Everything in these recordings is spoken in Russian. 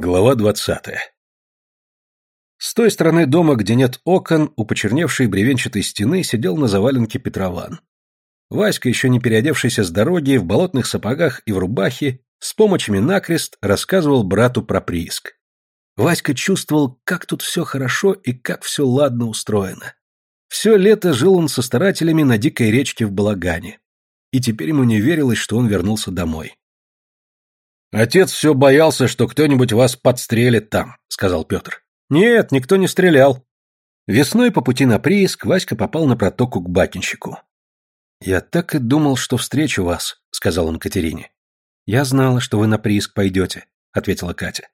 Глава двадцатая. С той стороны дома, где нет окон, у почерневшей бревенчатой стены сидел на заваленке Петрован. Васька, еще не переодевшийся с дороги, в болотных сапогах и в рубахе, с помощами накрест рассказывал брату про прииск. Васька чувствовал, как тут все хорошо и как все ладно устроено. Все лето жил он со старателями на дикой речке в Балагане. И теперь ему не верилось, что он вернулся домой. «Отец все боялся, что кто-нибудь вас подстрелит там», — сказал Петр. «Нет, никто не стрелял». Весной по пути на прииск Васька попал на протоку к Бакинщику. «Я так и думал, что встречу вас», — сказал он Катерине. «Я знала, что вы на прииск пойдете», — ответила Катя.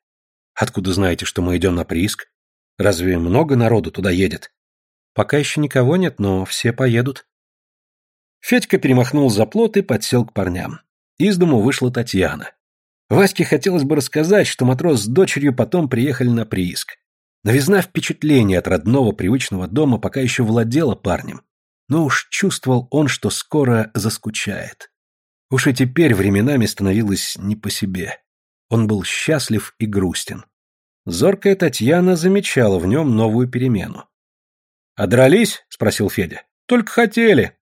«Откуда знаете, что мы идем на прииск? Разве много народу туда едет?» «Пока еще никого нет, но все поедут». Федька перемахнул за плот и подсел к парням. Из дому вышла Татьяна. Ваське хотелось бы рассказать, что матрос с дочерью потом приехали на прииск. Новизна впечатления от родного привычного дома пока еще владела парнем, но уж чувствовал он, что скоро заскучает. Уж и теперь временами становилось не по себе. Он был счастлив и грустен. Зоркая Татьяна замечала в нем новую перемену. «А дрались?» — спросил Федя. «Только хотели.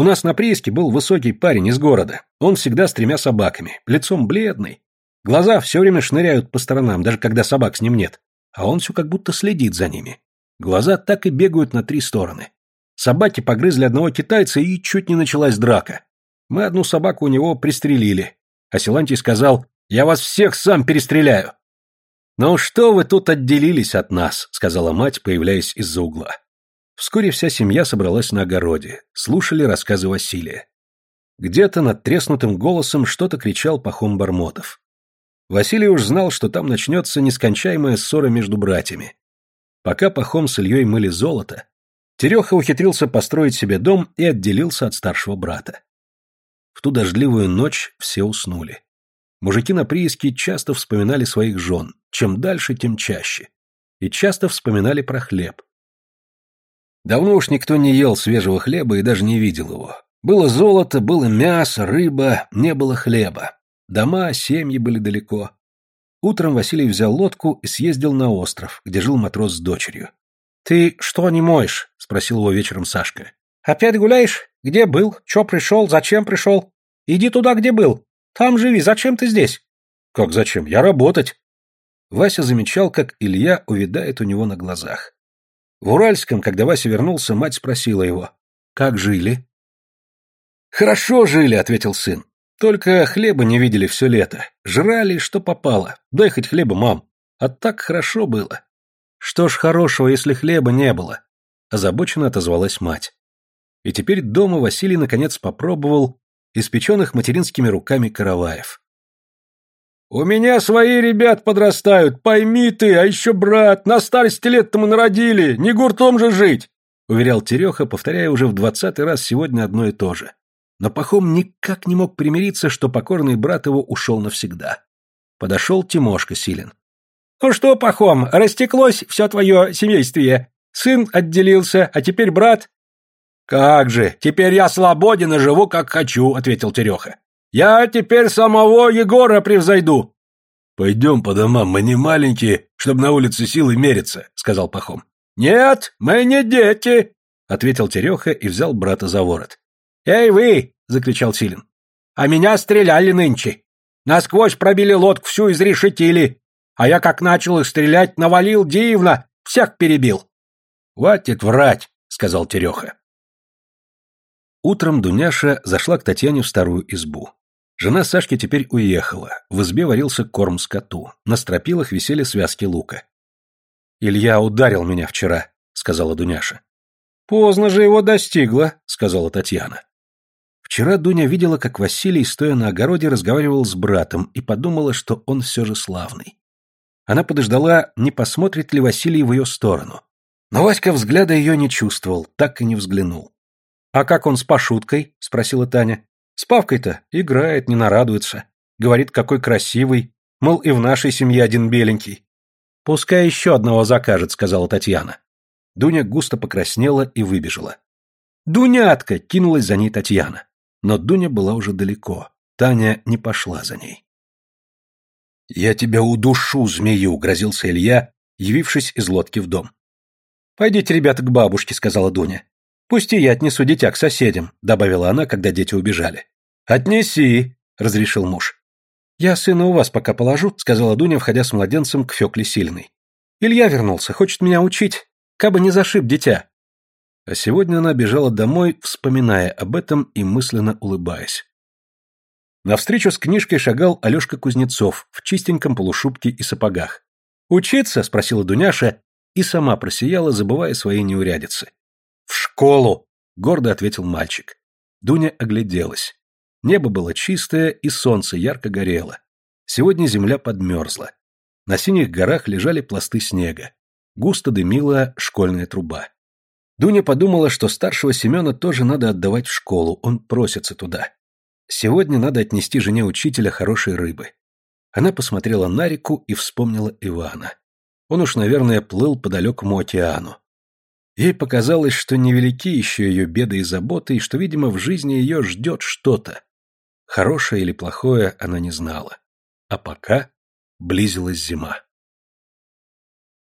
У нас на прииске был высокий парень из города. Он всегда с тремя собаками, лицом бледный. Глаза все время шныряют по сторонам, даже когда собак с ним нет. А он все как будто следит за ними. Глаза так и бегают на три стороны. Собаки погрызли одного китайца, и чуть не началась драка. Мы одну собаку у него пристрелили. А Силантий сказал, «Я вас всех сам перестреляю». «Ну что вы тут отделились от нас?» — сказала мать, появляясь из-за угла. Вскоре вся семья собралась на огороде, слушали рассказы Василия. Где-то над треснутым голосом что-то кричал Пахом Бармотов. Василий уж знал, что там начнется нескончаемая ссора между братьями. Пока Пахом с Ильей мыли золото, Тереха ухитрился построить себе дом и отделился от старшего брата. В ту дождливую ночь все уснули. Мужики на прииске часто вспоминали своих жен, чем дальше, тем чаще. И часто вспоминали про хлеб. Давно уж никто не ел свежего хлеба и даже не видел его. Было золото, было мясо, рыба, не было хлеба. Дома, семьи были далеко. Утром Василий взял лодку и съездил на остров, где жил матрос с дочерью. «Ты что не моешь?» — спросил его вечером Сашка. «Опять гуляешь? Где был? Че пришел? Зачем пришел? Иди туда, где был. Там живи. Зачем ты здесь?» «Как зачем? Я работать». Вася замечал, как Илья увядает у него на глазах. В Уральском, когда Вася вернулся, мать спросила его, «Как жили?» «Хорошо жили», — ответил сын. «Только хлеба не видели все лето. Жрали, что попало. Дай хоть хлеба, мам. А так хорошо было». «Что ж хорошего, если хлеба не было?» Озабоченно отозвалась мать. И теперь дома Василий наконец попробовал испеченных материнскими руками караваев. «У меня свои ребят подрастают, пойми ты, а еще брат, на старости лет-то мы народили, не гуртом же жить!» уверял Тереха, повторяя уже в двадцатый раз сегодня одно и то же. Но Пахом никак не мог примириться, что покорный брат его ушел навсегда. Подошел Тимошка Силин. «Ну что, Пахом, растеклось все твое семействие. Сын отделился, а теперь брат...» «Как же, теперь я свободен и живу, как хочу», — ответил Тереха. Я теперь самого Егора превзойду. Пойдем по домам, мы не маленькие, чтобы на улице силы мериться, сказал Пахом. Нет, мы не дети, ответил Тереха и взял брата за ворот. Эй вы, закричал Силин. А меня стреляли нынче. Насквозь пробили лодку всю изрешетили. А я как начал их стрелять, навалил дивно, всех перебил. Хватит врать, сказал Тереха. Утром Дуняша зашла к Татьяне в старую избу. Жена Сашки теперь уехала, в избе варился корм скоту, на стропилах висели связки лука. «Илья ударил меня вчера», — сказала Дуняша. «Поздно же его достигла», — сказала Татьяна. Вчера Дуня видела, как Василий, стоя на огороде, разговаривал с братом и подумала, что он все же славный. Она подождала, не посмотрит ли Василий в ее сторону. Но Васька взгляда ее не чувствовал, так и не взглянул. «А как он с Пашуткой?» — спросила Таня. С Павкой-то играет, не нарадуется. Говорит, какой красивый. Мол, и в нашей семье один беленький. Пускай еще одного закажет, сказала Татьяна. Дуня густо покраснела и выбежала. «Дунятка!» — кинулась за ней Татьяна. Но Дуня была уже далеко. Таня не пошла за ней. «Я тебя удушу, змею!» — грозился Илья, явившись из лодки в дом. «Пойдите, ребята, к бабушке», — сказала Дуня. «Пусти я отнесу дитя к соседям», — добавила она, когда дети убежали. «Отнеси», — разрешил муж. «Я сына у вас пока положу», — сказала Дуня, входя с младенцем к Фекле Сильной. «Илья вернулся, хочет меня учить, кабы не зашиб дитя». А сегодня она бежала домой, вспоминая об этом и мысленно улыбаясь. Навстречу с книжкой шагал Алешка Кузнецов в чистеньком полушубке и сапогах. «Учиться?» — спросила Дуняша и сама просияла, забывая свои неурядицы. «В школу!» — гордо ответил мальчик. Дуня огляделась. Небо было чистое, и солнце ярко горело. Сегодня земля подмерзла. На синих горах лежали пласты снега. Густо дымила школьная труба. Дуня подумала, что старшего Семена тоже надо отдавать в школу, он просится туда. Сегодня надо отнести жене учителя хорошей рыбы. Она посмотрела на реку и вспомнила Ивана. Он уж, наверное, плыл по далекому океану. Ей показалось, что невелики еще ее беды и заботы, и что, видимо, в жизни ее ждет что-то. Хорошее или плохое она не знала. А пока близилась зима.